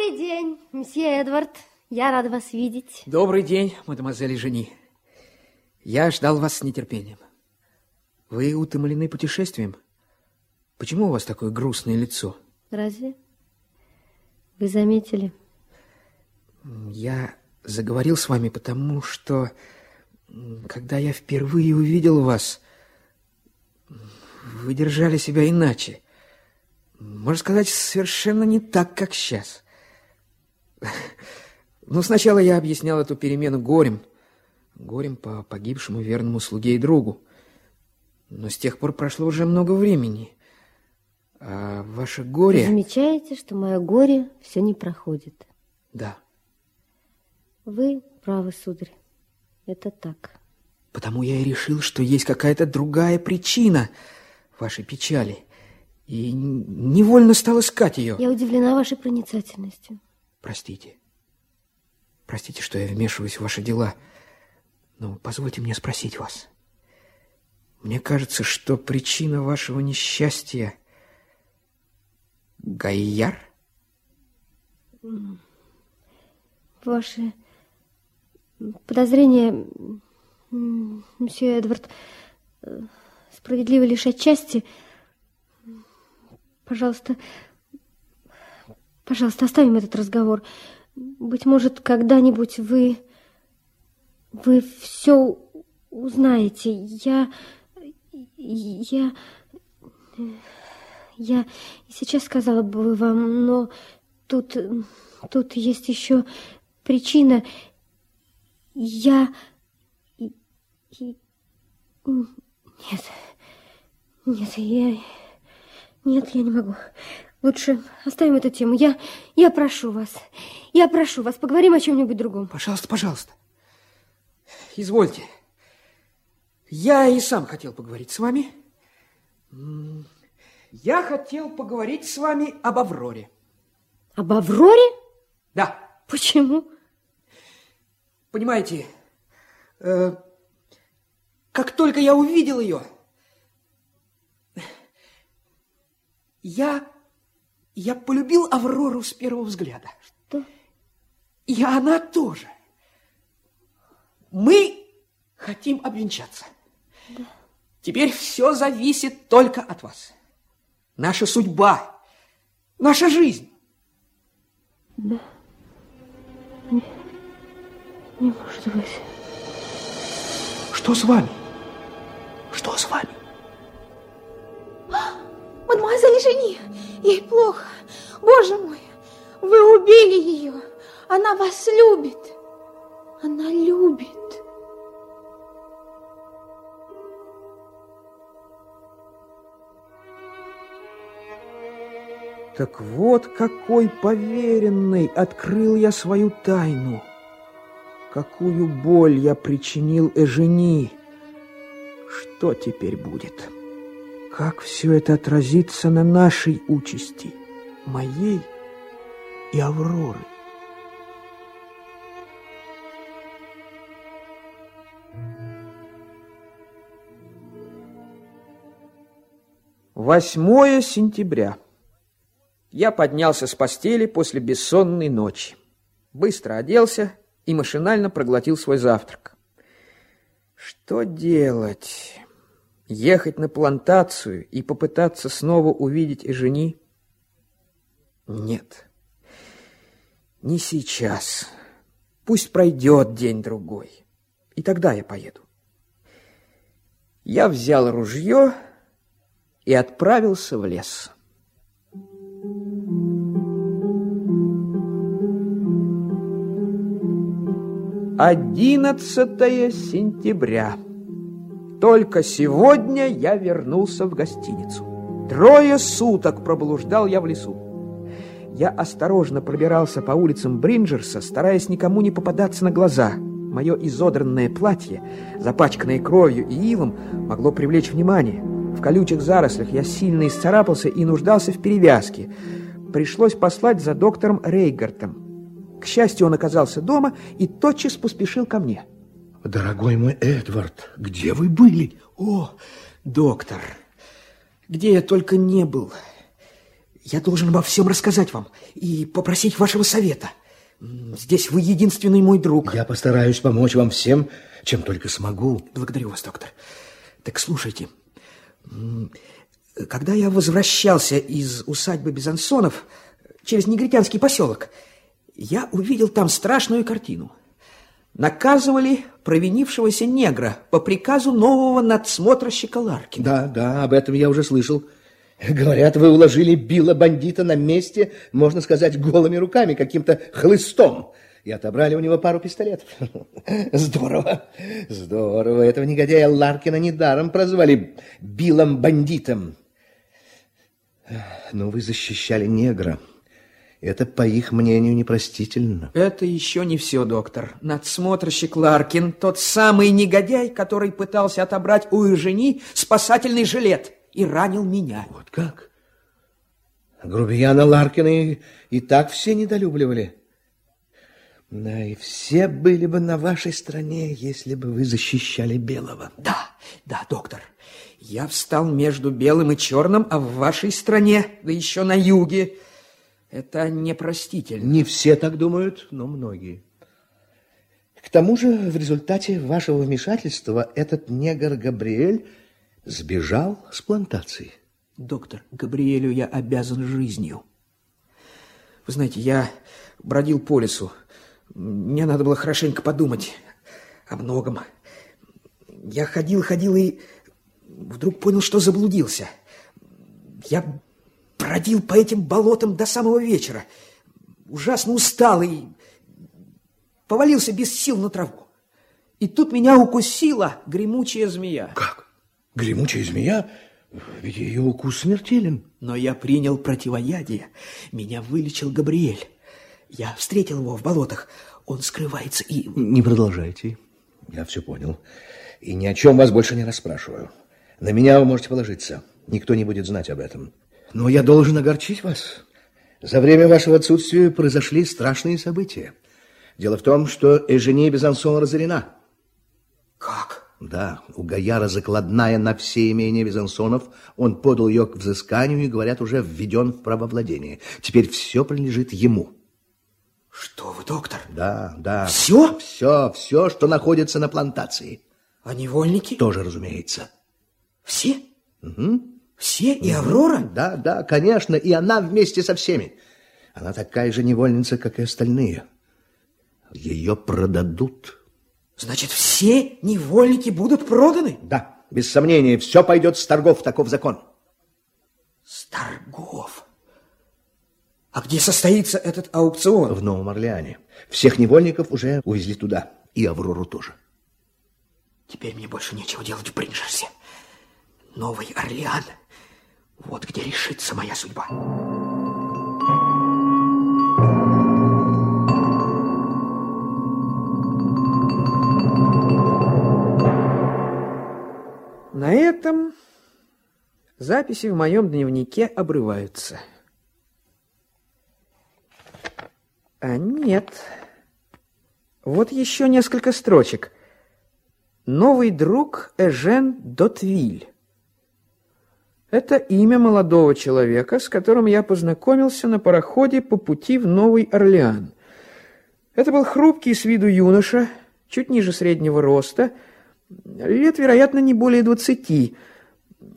Добрый день, мсье Эдвард. Я рада вас видеть. Добрый день, мадемуазель Жени. Я ждал вас с нетерпением. Вы утомлены путешествием? Почему у вас такое грустное лицо? Разве? Вы заметили? Я заговорил с вами, потому что, когда я впервые увидел вас, вы держали себя иначе. Можно сказать, совершенно не так, как сейчас. Ну, сначала я объяснял эту перемену горем. Горем по погибшему верному слуге и другу. Но с тех пор прошло уже много времени. А ваше горе... Вы замечаете, что мое горе все не проходит? Да. Вы правы, сударь. Это так. Потому я и решил, что есть какая-то другая причина вашей печали. И невольно стал искать ее. Я удивлена вашей проницательностью. Простите. Простите, что я вмешиваюсь в ваши дела. Но позвольте мне спросить вас. Мне кажется, что причина вашего несчастья — Гайяр? Ваши подозрения, мсье Эдвард, справедливы лишь отчасти. Пожалуйста, пожалуйста, оставим этот разговор. Быть может, когда-нибудь вы... Вы все узнаете. Я... Я... Я сейчас сказала бы вам, но тут... Тут есть еще причина. Я... Нет... Нет, я... Нет, я не могу. Лучше оставим эту тему. Я, я прошу вас, я прошу вас, поговорим о чем-нибудь другом. Пожалуйста, пожалуйста. Извольте. Я и сам хотел поговорить с вами. Я хотел поговорить с вами об Авроре. Об Авроре? Да. Почему? Понимаете, э, как только я увидел ее, я я полюбил Аврору с первого взгляда. Что? И она тоже. Мы хотим обвенчаться. Да. Теперь все зависит только от вас. Наша судьба, наша жизнь. Да. Не, не может быть. Что с вами? Что с вами? Мадемуазель Жени, ей плохо. Боже мой, вы убили ее. Она вас любит. Она любит. Так вот какой поверенный открыл я свою тайну. Какую боль я причинил Эжени. Что теперь будет? Как все это отразится на нашей участи, моей и Авроры? Восьмое сентября. Я поднялся с постели после бессонной ночи. Быстро оделся и машинально проглотил свой завтрак. Что делать? Ехать на плантацию и попытаться снова увидеть и жени? Нет, не сейчас. Пусть пройдет день-другой, и тогда я поеду. Я взял ружье и отправился в лес. Одиннадцатое сентября. Только сегодня я вернулся в гостиницу. Трое суток проблуждал я в лесу. Я осторожно пробирался по улицам Бринджерса, стараясь никому не попадаться на глаза. Мое изодранное платье, запачканное кровью и илом, могло привлечь внимание. В колючих зарослях я сильно исцарапался и нуждался в перевязке. Пришлось послать за доктором Рейгартом. К счастью, он оказался дома и тотчас поспешил ко мне. Дорогой мой Эдвард, где вы были? О, доктор, где я только не был. Я должен обо всем рассказать вам и попросить вашего совета. Здесь вы единственный мой друг. Я постараюсь помочь вам всем, чем только смогу. Благодарю вас, доктор. Так слушайте, когда я возвращался из усадьбы Безансонов через негритянский поселок, я увидел там страшную картину. Наказывали провинившегося негра по приказу нового надсмотрщика Ларкина. Да, да, об этом я уже слышал. Говорят, вы уложили Билла бандита на месте, можно сказать, голыми руками, каким-то хлыстом. И отобрали у него пару пистолетов. Здорово, здорово. Этого негодяя Ларкина недаром прозвали Биллом бандитом. Но вы защищали негра. Это, по их мнению, непростительно. Это еще не все, доктор. Надсмотрщик Ларкин, тот самый негодяй, который пытался отобрать у жени спасательный жилет и ранил меня. Вот как? Грубияна Ларкина и, и так все недолюбливали. Да, и все были бы на вашей стороне, если бы вы защищали белого. Да, да, доктор. Я встал между белым и черным, а в вашей стране, да еще на юге, это непростительно. Не все так думают, но многие. К тому же, в результате вашего вмешательства этот негр Габриэль сбежал с плантации. Доктор, Габриэлю я обязан жизнью. Вы знаете, я бродил по лесу. Мне надо было хорошенько подумать о многом. Я ходил, ходил и вдруг понял, что заблудился. Я бродил по этим болотам до самого вечера. Ужасно устал и повалился без сил на траву. И тут меня укусила гремучая змея. Как? Гремучая змея? Ведь ее укус смертелен. Но я принял противоядие. Меня вылечил Габриэль. Я встретил его в болотах. Он скрывается и... Не продолжайте. Я все понял. И ни о чем вас больше не расспрашиваю. На меня вы можете положиться. Никто не будет знать об этом. Но я должен огорчить вас. За время вашего отсутствия произошли страшные события. Дело в том, что Эжени Безансон разорена. Как? Да, у Гаяра закладная на все имения Безансонов. Он подал ее к взысканию и, говорят, уже введен в правовладение. Теперь все принадлежит ему. Что вы, доктор? Да, да. Все? Все, все, что находится на плантации. А невольники? Тоже, разумеется. Все? Угу. Все? И Аврора? Да, да, конечно, и она вместе со всеми. Она такая же невольница, как и остальные. Ее продадут. Значит, все невольники будут проданы? Да, без сомнения, все пойдет с торгов, таков закон. С торгов? А где состоится этот аукцион? В Новом Орлеане. Всех невольников уже увезли туда. И Аврору тоже. Теперь мне больше нечего делать в Бринджерсе. Новый Орлеан. Вот где решится моя судьба. На этом записи в моем дневнике обрываются. А нет. Вот еще несколько строчек. Новый друг Эжен Дотвиль. Это имя молодого человека, с которым я познакомился на пароходе по пути в Новый Орлеан. Это был хрупкий с виду юноша, чуть ниже среднего роста, лет, вероятно, не более двадцати.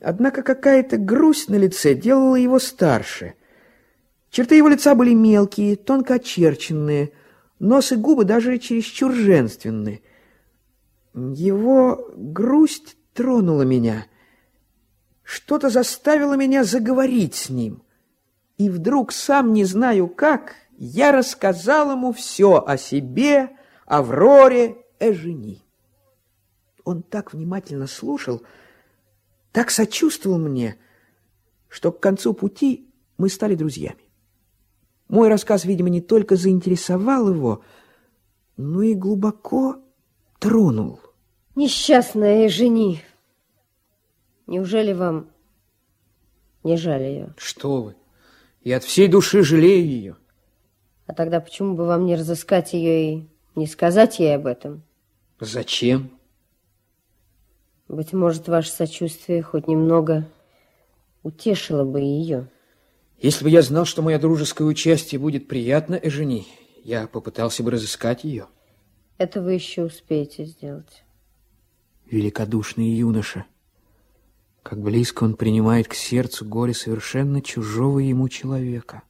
Однако какая-то грусть на лице делала его старше – Черты его лица были мелкие, тонко очерченные, нос и губы даже чересчур женственные. Его грусть тронула меня. Что-то заставило меня заговорить с ним. И вдруг, сам не знаю как, я рассказал ему все о себе, Авроре, Эжени. Он так внимательно слушал, так сочувствовал мне, что к концу пути мы стали друзьями. Мой рассказ, видимо, не только заинтересовал его, но и глубоко тронул. Несчастная жени. Неужели вам не жаль ее? Что вы? Я от всей души жалею ее. А тогда почему бы вам не разыскать ее и не сказать ей об этом? Зачем? Быть может, ваше сочувствие хоть немного утешило бы ее. Если бы я знал, что мое дружеское участие будет приятно Эжени, я попытался бы разыскать ее. Это вы еще успеете сделать. Великодушный юноша как близко он принимает к сердцу горе совершенно чужого ему человека.